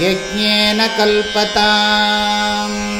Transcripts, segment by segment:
यज्ञेन कल्पताम्।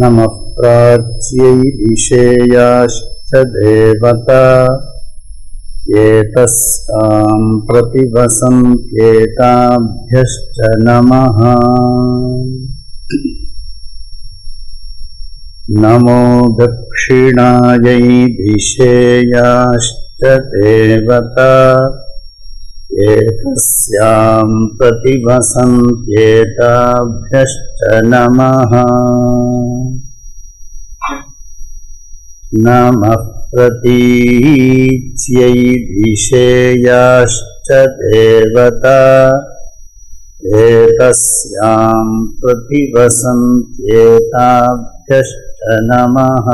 नमः प्राच्यै विषेयाश्च देवता एतस्तां प्रतिवसन्त्येताभ्यश्च नमः। नमो दक्षिणायै दिशेयाश्च देवता एतस्यां प्रतिवसन्त्येताभ्यश्च नमः। नमः प्रतीच्यै दिशेयाश्च देवता। एतस्यां प्रतिवसन्त्येताभ्यश्च नमः।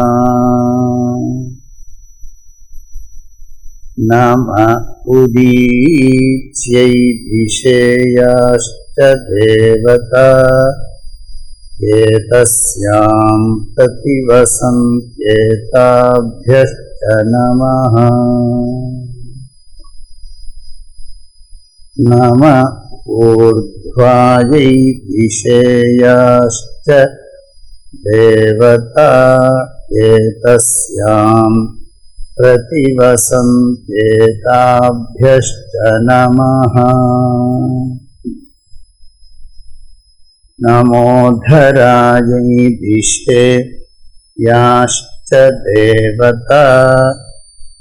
नम उदीच्यै दिशेयाश्च देवता एतस्यां प्रतिवसन्त्येताभ्यश्च नमः। नम ऊर्ध्वायै दिशेयाश्च देवता। एतस्याम् प्रतिवसन्त्येताभ्यश्च नमः। नमोधरायै दिशे याश्च देवता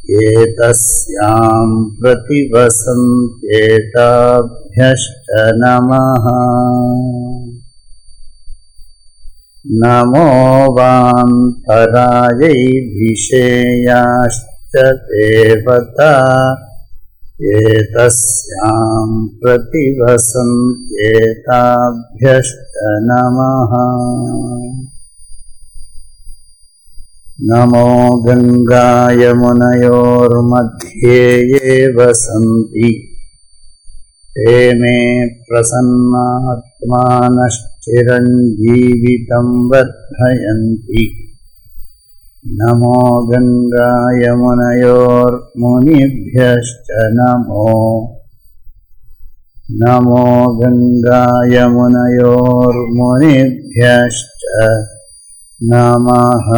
एतस्यां प्रतिवसन्त्येताभ्यश्च नमः। नमो वान्तरायै धिषेयाश्च देवता एतस्यां प्रतिवसन्त्येताभ्यश्च नमः। नमो गङ्गायमुनयोर्मध्ये ये वसन्ति। ते मे प्रसन्नात्मानश्चिरञ्जीवितं वर्धयन्ति नमो गङ्गायमुनयोर्मुनिभ्यश्च नमो नमो गङ्गायमुनयोर्मुनिभ्यश्च नमः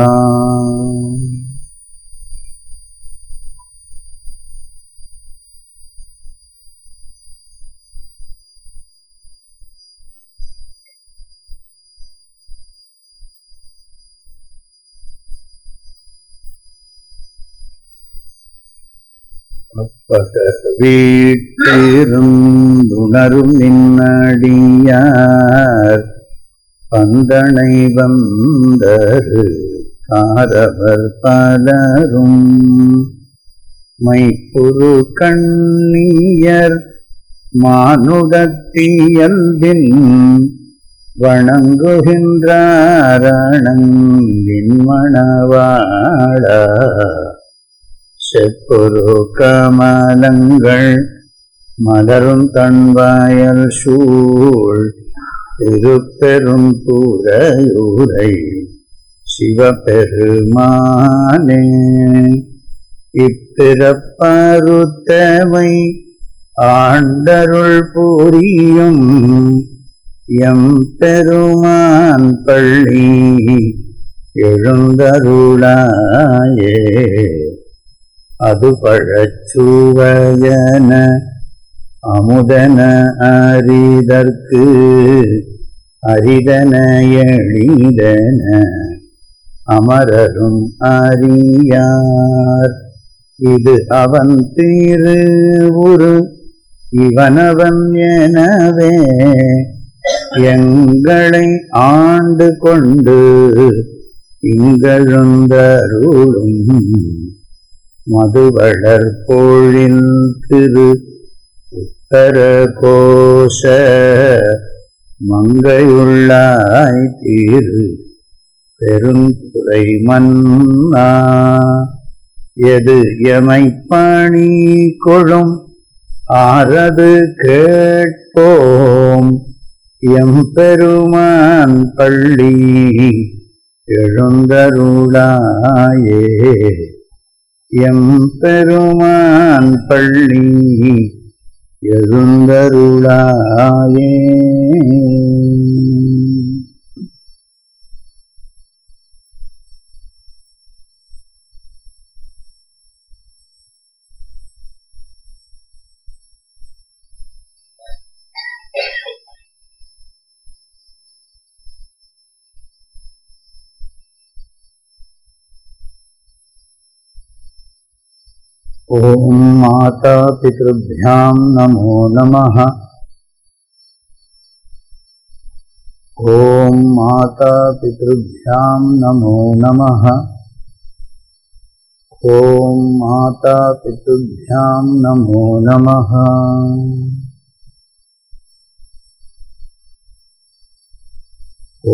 வீட்டிருந்துணரும் நின்னடியார். பந்தனை வந்தரு காரவர் பலரும். மைப்புரு கண்ணியர் மானுடத்தியல்பின் வணங்குகின்றாரணங்கின் மணவாழ செப்புரு கமலங்கள் மலரும் தன்வாயல் சூழ் திருப்பெரும் தூரையூரை சிவபெருமானே. இப்பிறப்பருத்தவை ஆண்டருள் புரியும் எம் பெருமான் பள்ளி எழுந்தருளாயே. அது பழச்சுவையன அமுதன அறிதற்கு அரிதன எழிதன அமரரும் அறியார். இது அவன் திரு உரு இவனவன் எனவே எங்களை ஆண்டு கொண்டு இங்கழுந்தருளும். மதுவளர் பொழில் திரு உத்தர கோஷ மங்கையுள்ளாய் தீரு பெருந்துறை மன்னா. எது எமைப்பணி கொழும்? ஆரது கேட்போம். எம்பெருமான் பள்ளி எழுந்தருளாயே. எம்பெருமான் பள்ளி எழுந்தருளாயே. ॐ मातापितृभ्यां नमो नमः। ॐ मातापितृभ्यां नमो नमः। ॐ मातापितृभ्यां नमो नमः।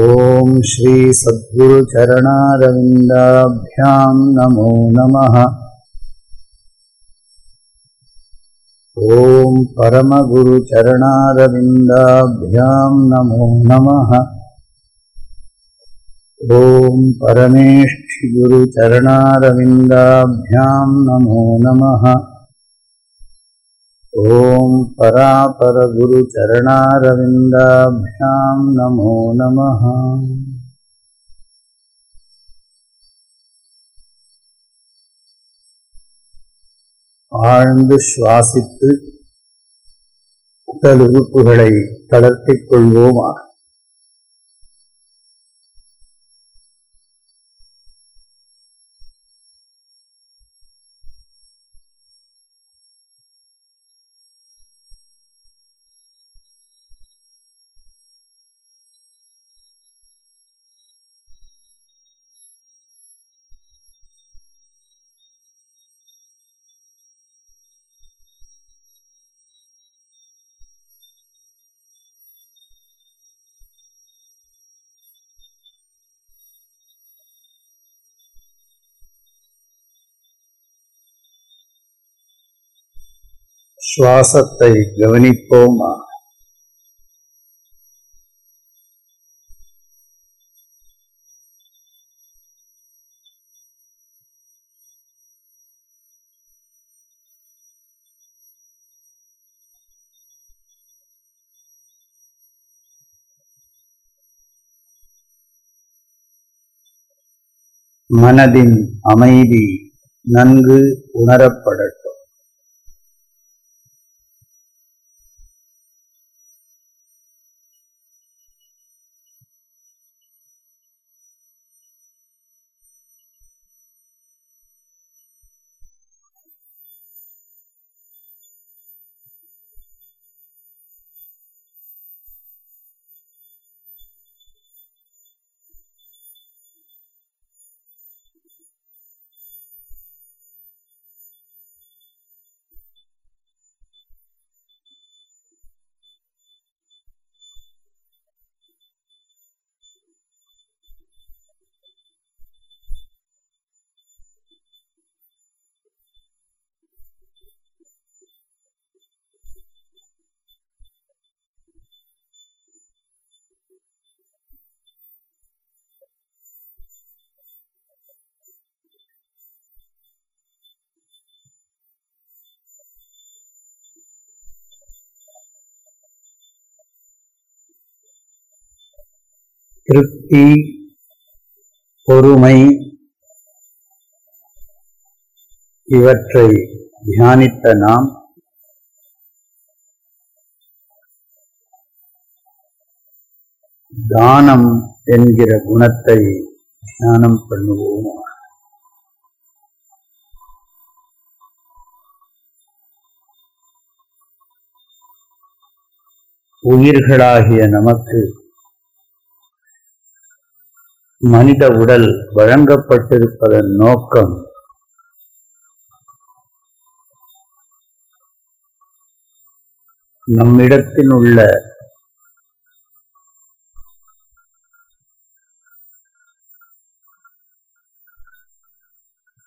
ॐ श्रीसद्गुरुचरणारविन्दाभ्यां नमो नमः ॐ परमगुरुचरणारविन्दाभ्यां नमो नमः ॐ परमेष्ठिगुरुचरणारविन्दाभ्यां नमो नमः ॐ परापरगुरुचरणारविन्दाभ्यां नमो नमः ஆழ்ந்து சுவாசித்து உடல் உறுப்புகளை தளர்த்திக் கொள்வோமாக. சுவாசத்தை கவனிப்போமா? மனதின் அமைதி நன்கு உணரப்படட்டும். திருப்தி பொறுமை இவற்றை தியானித்த நாம் தானம் என்கிற குணத்தை தியானம் பண்ணுவோம். உயிர்களாகிய நமக்கு மனித உடல் வழங்கப்பட்டிருப்பதன் நோக்கம். நம்மிடத்தில் உள்ள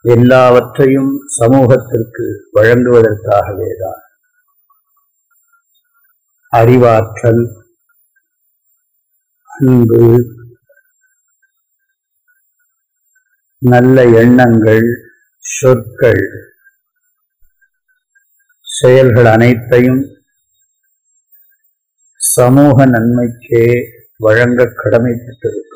எல்லாவற்றையும் சமூகத்திற்கு வழங்குவதற்காகவேதான் அறிவாற்றல் அன்பு நல்ல எண்ணங்கள் சொற்கள் செயல்கள் அனைத்தையும் சமூக நன்மைக்கே வழங்க கடமைப்பட்டிருக்கும்.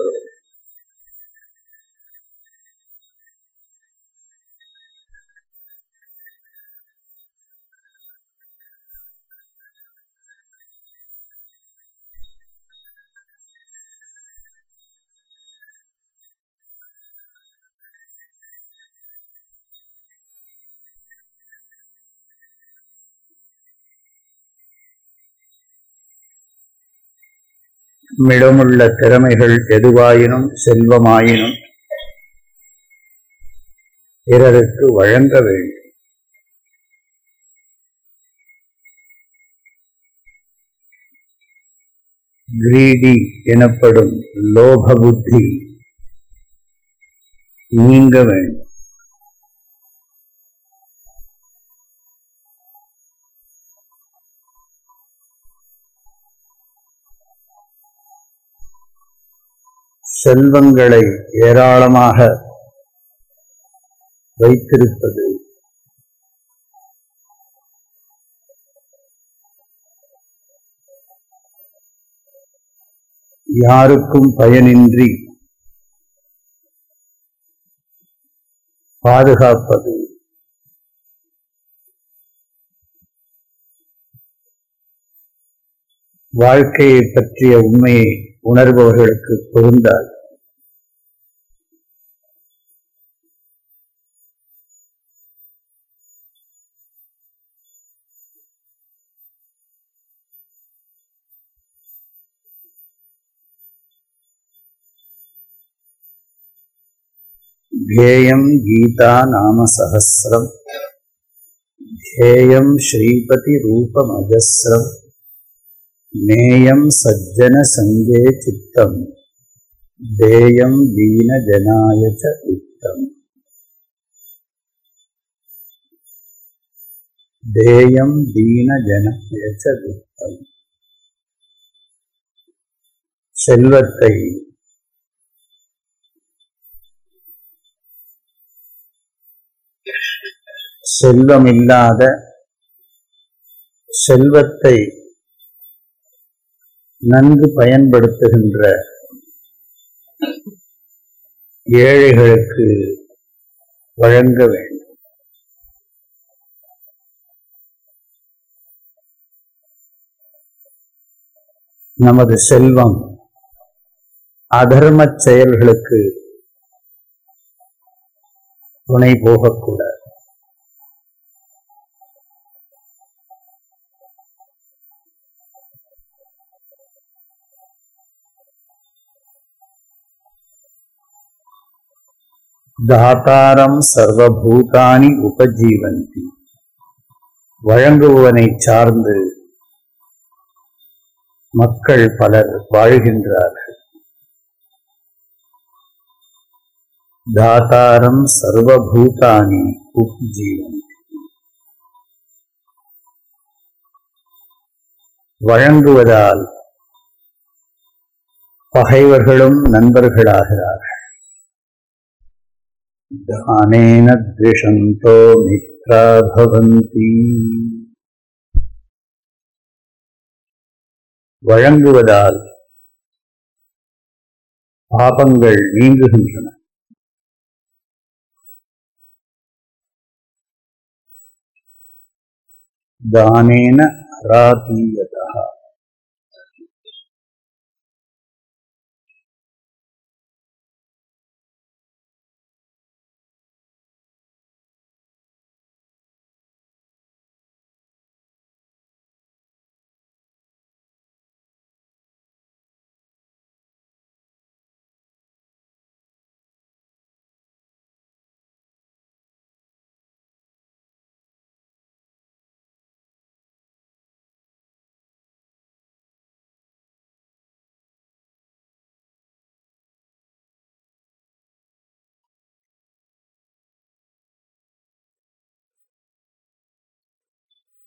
நம்மிடமுள்ள திறமைகள் எதுவாயினும் செல்வமாயினும் பிறருக்கு வழங்க வேண்டும். கிரீடி எனப்படும் லோக புத்தி நீங்க வேண்டும். செல்வங்களை ஏராளமாக வைத்திருப்பது. யாருக்கும் பயனின்றி பாதுகாப்பது. வாழ்க்கையை பற்றிய உண்மையை உணர்பவர்களுக்கு பொருந்தாது ध्येयं गीता नाम सहस्रम् ध्येयं श्रीपतिरूपमजस्रम् நேயம் சஜ்ஜன சங்கே சித்தம். தேயம் வீன ஜனாய வித்தம் தேயம் தீன ஜனாய வித்தம் செல்வத்தை செல்வமில்லாத செல்வத்தை நன்கு பயன்படுத்துகின்ற ஏழைகளுக்கு வழங்க வேண்டும். நமது செல்வம் அதர்மச் செயல்களுக்கு துணை போகக்கூடாது. தாத்தாரம் சர்வபூதானி உபஜீவந்தி வழங்குபவனை சார்ந்து மக்கள் பலர் வாழ்கின்றார்கள். தாத்தாரம் சர்வபூதானி உபஜீவந்தி வழங்குவதால் பகைவர்களும் நண்பர்களாகிறார்கள் दानेन द्विषन्तो मित्रा भवन्ति வழங்குவதால் பாபங்கள் நீங்குகின்றன தானேன அராதீயதா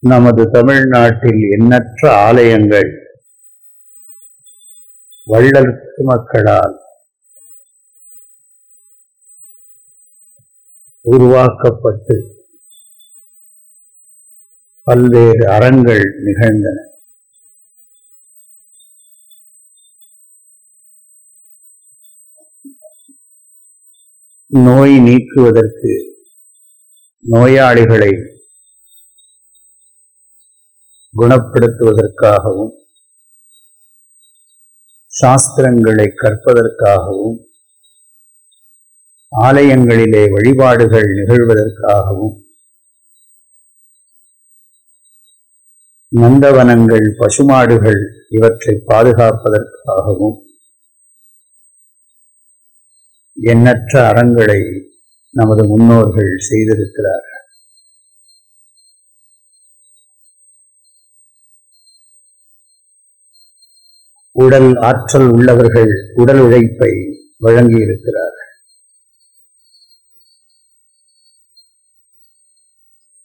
நமது தமிழ்நாட்டில் எண்ணற்ற ஆலயங்கள். வள்ளல் மக்களால் உருவாக்கப்பட்டு பல்வேறு அறங்கள் நிகழ்ந்தன. நோய் நீக்குவதற்கு நோயாளிகளை குணப்படுத்துவதற்காகவும் சாஸ்திரங்களை கற்பதற்காகவும் ஆலயங்களிலே வழிபாடுகள் நிகழ்வதற்காகவும் நந்தவனங்கள் பசுமாடுகள் இவற்றை பாதுகாப்பதற்காகவும் எண்ணற்ற அறங்களை நமது முன்னோர்கள் செய்திருக்கிறார்கள். உடல் ஆற்றல் உள்ளவர்கள் உடல் உழைப்பை வழங்கியிருக்கிறார்கள்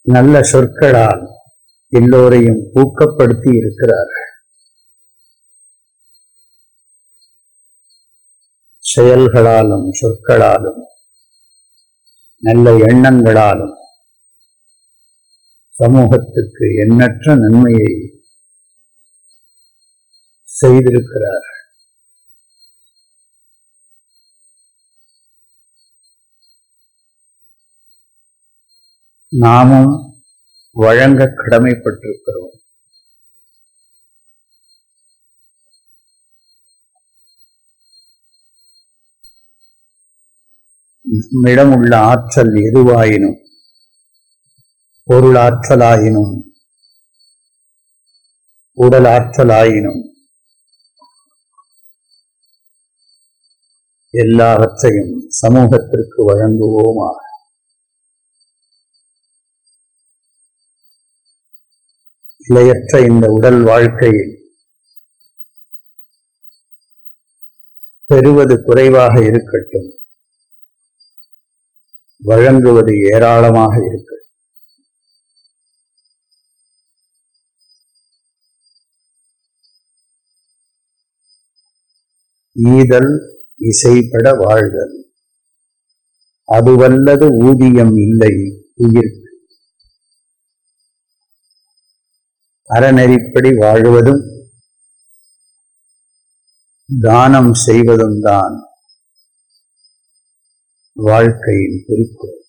நல்ல சொற்களால் எல்லோரையும் ஊக்கப்படுத்தி இருக்கிறார்கள் செயல்களாலும் சொற்களாலும் நல்ல எண்ணங்களாலும் சமூகத்துக்கு எண்ணற்ற நன்மையை செய்திருக்கிறார். நாமும் வழங்க கடமைப்பட்டிருக்கிறோம். நம்மிடம் உள்ள ஆற்றல் எதுவாயினும் பொருளாற்றலாயினும் உடல் ஆற்றலாயினும் எல்லாவற்றையும் சமூகத்திற்கு வழங்குவோமா இலையற்ற இந்த உடல் வாழ்க்கையில் பெறுவது குறைவாக இருக்கட்டும். வழங்குவது ஏராளமாக இருக்கட்டும். ஈதல் இசைப்பட வாழ்க. அதுவல்லது ஊதியம் இல்லை உயிர்க்கு அறநெறிப்படி வாழ்வதும் தானம் செய்வதும் தான் வாழ்க்கையின் குறிக்கோள்.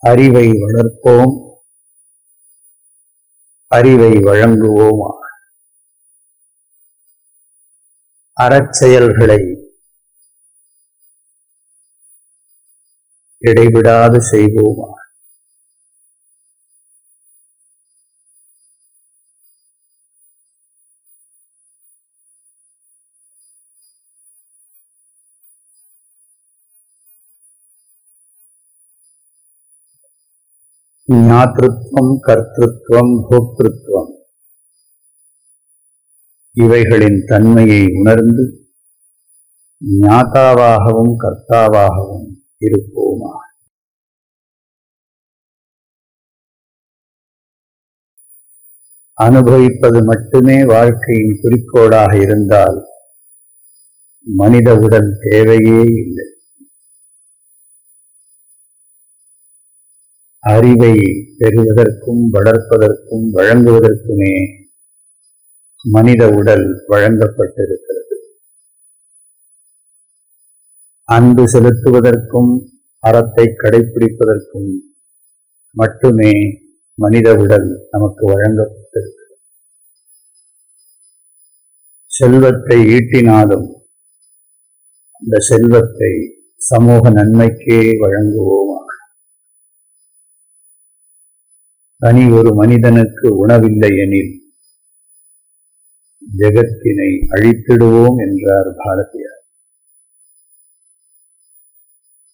அறிவை வளர்ப்போம். அறிவை வழங்குவோமா? அறச்செயல்களை இடைவிடாது செய்வோமா? ஞாத்திருத்வம் கர்த்திருவம் போக்திருத்துவம் இவைகளின் தன்மையை உணர்ந்து ஞாத்தாவாகவும் கர்த்தாவாகவும் இருப்போமா? அனுபவிப்பது மட்டுமே வாழ்க்கையின் குறிக்கோளாக இருந்தால் மனித உடல் தேவையே இல்லை. அறிவை பெறுவதற்கும் வளர்ப்பதற்கும் வழங்குவதற்குமே மனித உடல் வழங்கப்பட்டிருக்கிறது. அன்பு செலுத்துவதற்கும் அறத்தை கடைபிடிப்பதற்கும் மட்டுமே மனித உடல் நமக்கு வழங்கப்பட்டிருக்கிறது. செல்வத்தை ஈட்டினாலும் அந்த செல்வத்தை சமூக நன்மைக்கே வழங்குவோம். தனி ஒரு மனிதனுக்கு உணவில்லை எனில் ஜெகத்தினை அழித்திடுவோம் என்றார் பாரதியார்.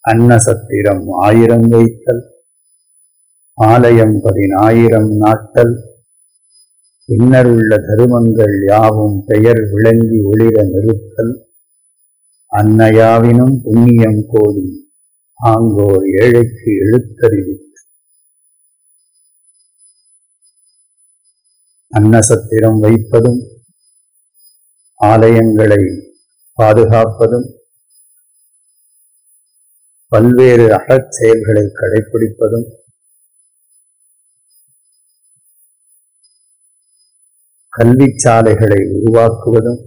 அன்ன சத்திரம் ஆயிரம் வைத்தல் ஆலயம் பதினாயிரம் நாட்டல் பின்னர் உள்ள தருமங்கள் யாவும் பெயர் விளங்கி ஒளிர நிறுத்தல் அன்னையாவினும் புண்ணியம் கோடி ஆங்கோர் ஏழைக்கு எழுத்தறிவித்தல் அன்னசத்திரம் வைப்பதும் ஆலயங்களை பாதுகாப்பதும் பல்வேறு அறச் செயல்களை கடைபிடிப்பதும் கல்வி சாலைகளை உருவாக்குவதும்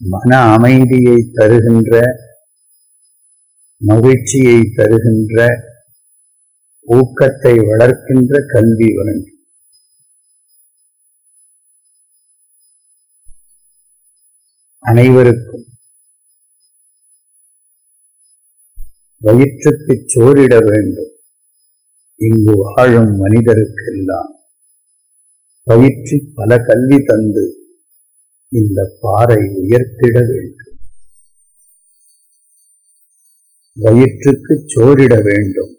மன அமைதியை தருகின்ற மகிழ்ச்சியை தருகின்ற ஊக்கத்தை வளர்க்கின்ற கல்வி வழங்கும். அனைவருக்கும் வயிற்றுக்கு சோரிட வேண்டும். இங்கு வாழும் மனிதருக்கெல்லாம் பயிற்சி பல கல்வி தந்து இந்த பாறை உயர்த்திட வேண்டும். வயிற்றுக்கு சோரிட வேண்டும்.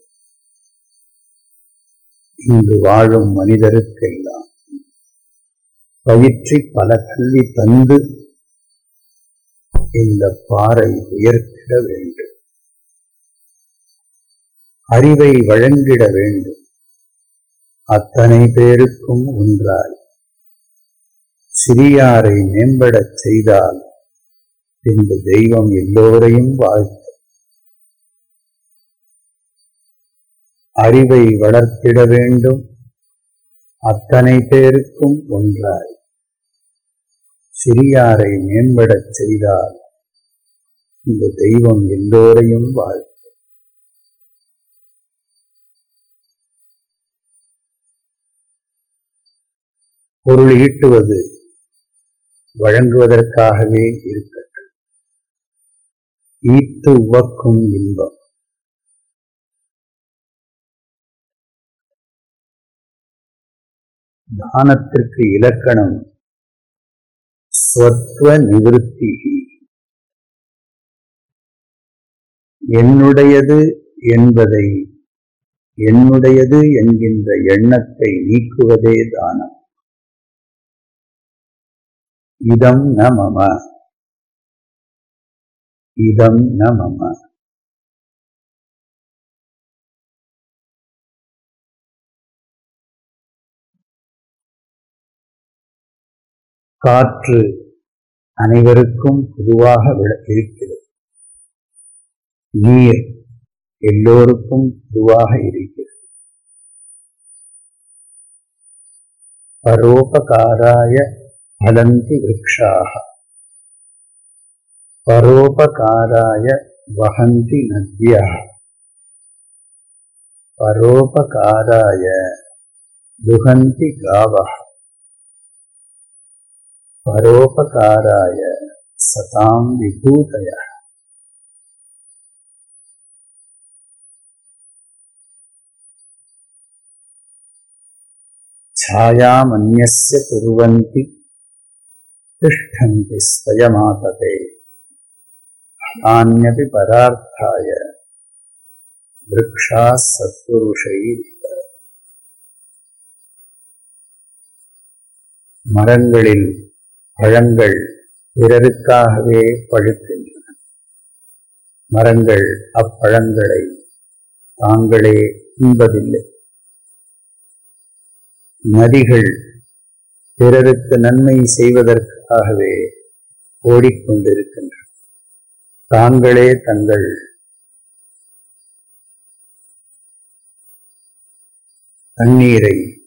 இங்கு வாழும் மனிதருக்கெல்லாம் பயிற்சி பல கல்வி தந்து இந்த பாறை உயர்த்திட வேண்டும். அறிவை வழங்கிட வேண்டும். அத்தனை பேருக்கும் ஒன்றாய். சிறியாரை மேம்படச் செய்தால் பின்பு தெய்வம் எல்லோரையும் வாழ்த்து. அறிவை வளர்த்திட வேண்டும். அத்தனை பேருக்கும் ஒன்றாய். சிறியாரை மேம்படச் செய்தால் இந்த தெய்வம் எல்லோரையும் வாழ்த்து. பொருள் ஈட்டுவது வழங்குவதற்காகவே இருக்கட்டும். ஈட்டு உவக்கும் இன்பம். தானத்திற்கு இலக்கணம். ஸ்வத்வ நிவிருத்தி என்னுடையது என்பதை என்னுடையது என்கின்ற எண்ணத்தை நீக்குவதே தானம். இதம் ந மம இதம் ந மம காற்று அனைவருக்கும் பொதுவாக விட- இருக்கிறது. நீர் எல்லோருக்கும் பொதுவாக இருக்கிறது. பரோபகாராய பலந்தி விரக்ஷாக. பரோபகாராய வகந்தி நத்யா பரோபகாராய துகந்தி காவா பரோபகாராய சதாம் விபூதயா சாயாமன்யஸ்ய குருவந்தி திஷ்டந்தி ஸ்வயமாததே தானியபி பரார்த்தாய விரக்ஷா சத்புருஷை மரங்களில் பழங்கள் பிறருக்காகவே பழுக்கின்றன. மரங்கள் அப்பழங்களை தாங்களே உண்பதில்லை. நதிகள் பிறருக்கு நன்மை செய்வதற்காகவே ஓடிக்கொண்டிருக்கின்றன. தாங்களே தங்கள் தண்ணீரை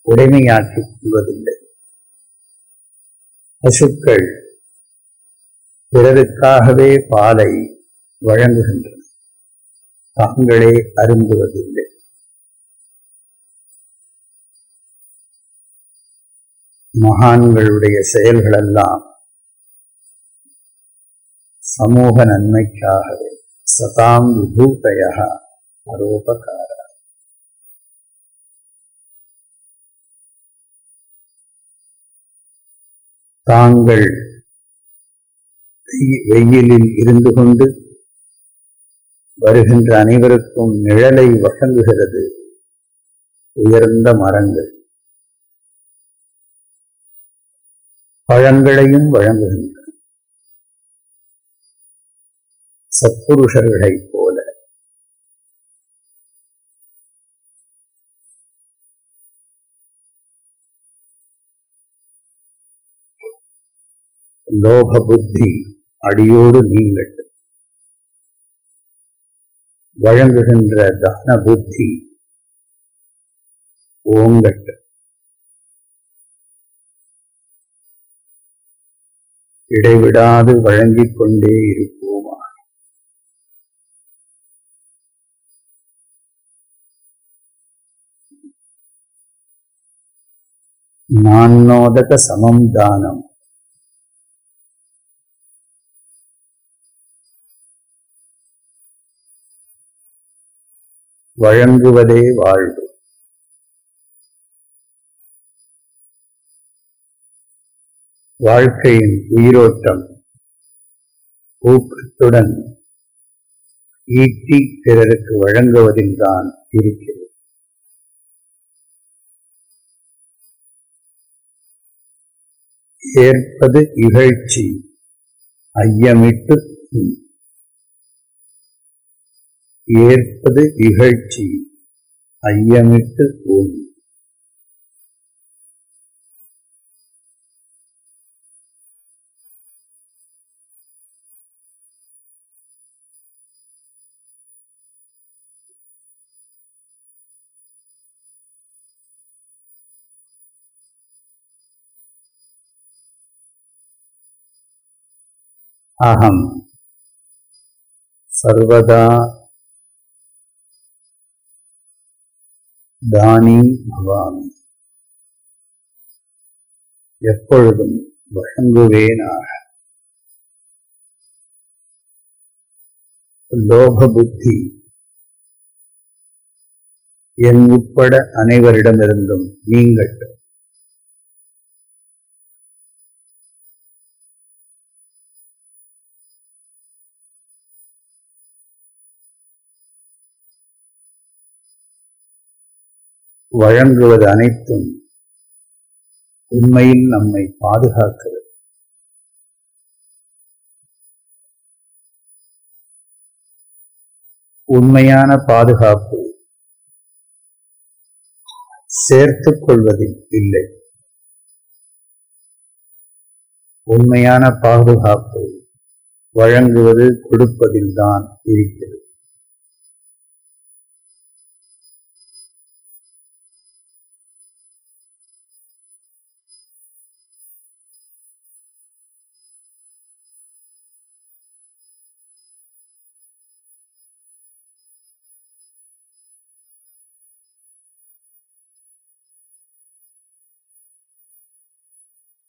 உடைமையாற்றிக் கொள்வதில்லை. பசுக்கள் பிறருக்காகவே பாலை வழங்குகின்றன. தாங்களே அருந்துவதில்லை. மகான்களுடைய செயல்களெல்லாம் சமூக நன்மைக்காகவே சதாம் விபூதய பரோபகார. தாங்கள் வெயிலில் இருந்து கொண்டு வருகின்ற அனைவருக்கும் நிழலை வழங்குகிறது. உயர்ந்த மரங்கள். பழங்களையும் வழங்குகின்றன. சத்புருஷர்களைப் போல. லோக புத்தி அடியோடு நீங்கட்டு வழங்குகின்ற தான புத்தி ஓங்கட்டு இடைவிடாது வழங்கிக் கொண்டே இருப்போமா நான்னோதக சமம் தானம். வழங்குவதே வாழ்வு. வாழ்க்கையின் உயிரோட்டம். ஊக்கத்துடன் ஈட்டி பிறருக்கு வழங்குவதில்தான் இருக்கிறது ஏற்பது இகழ்ச்சி ஐயமிட்டு ஏற்பது இகழ்ச்சி ஐயமிட்டு உண். அகம் சர்வதா தானி பவாமி எப்பொழுதும் வழங்குவேனாக லோக புத்தி என் உட்பட அனைவரிடமிருந்தும் நீங்கட்டும் வழங்குவது அனைத்தும் உண்மையில் நம்மை பாதுகாக்கிறது. உண்மையான பாதுகாப்பு சேர்த்துக் கொள்வதில் இல்லை. உண்மையான பாதுகாப்பு வழங்குவது கொடுப்பதில்தான் இருக்கிறது.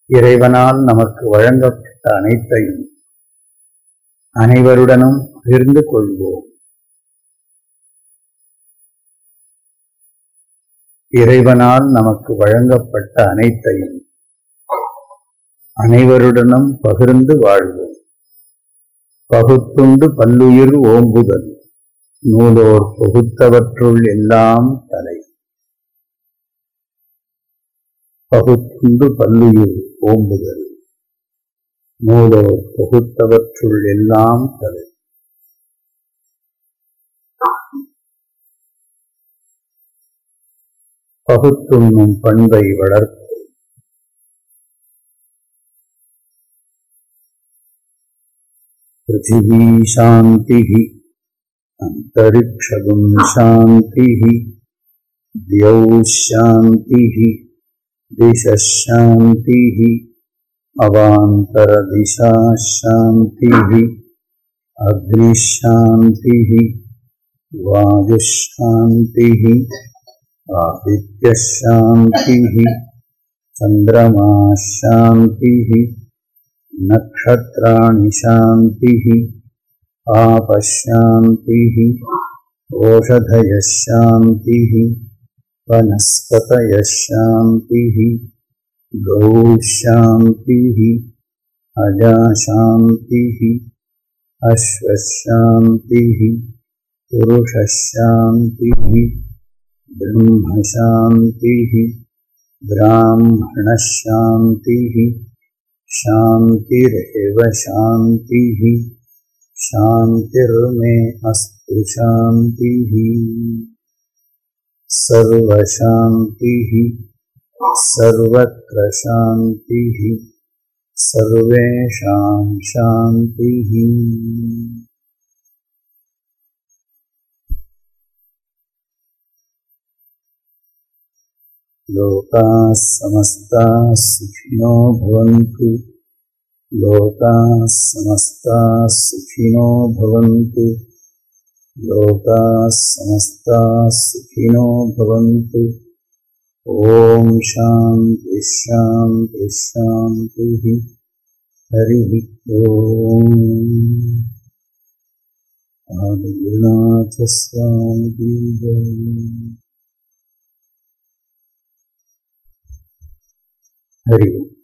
இறைவனால் நமக்கு வழங்கப்பட்ட அனைத்தையும் அனைவருடனும் பகிர்ந்து கொள்வோம். இறைவனால் நமக்கு வழங்கப்பட்ட அனைத்தையும் அனைவருடனும் பகிர்ந்து வாழ்வோம். பகுத்துண்டு பல்லுயிர் ஓம்புதல் நூலோர் தொகுத்தவற்றுள் எல்லாம் தலை. பகுத்துண்டு பள்ளியில் ஓம்புதல். நூலோ தொகுத்தவற்றுள் எல்லாம் தலை. பகுத்துண்ணும் பண்பை வளர்க்கும் பிருத்திவி சாந்தி அந்தரிக்ஷகும் சாந்தி தியௌ சாந்தி दिशः शान्तिः अवान्तरदिशा शान्तिः अग्निः शान्तिः वायुः शान्तिः आदित्यः शान्तिः चन्द्रमा शान्तिः नक्षत्राणि शान्तिः आपशान्तिः ओषधयः शान्तिः वनस्पतयः शान्तिः गौः शान्तिः अजाशान्तिः अश्वशान्तिः पुरुषशान्तिः ब्रह्मशान्तिः ब्राह्मणशान्तिः शान्तिरेव शान्तिः शान्तिर्मे अस्तु शान्तिः सर्वशान्तिः। सर्वत्र शान्तिः। सर्वेषां शान्तिः। लोकाः समस्ताः सुखिनो भवन्तु। लोकाः समस्ताः सुखिनो भवन्तु लोकाः समस्ताः सुखिनो भवन्तु। ॐ शान्तिः शान्तिः शान्तिः। हरिः ॐ आदिनाथस्वामी हरि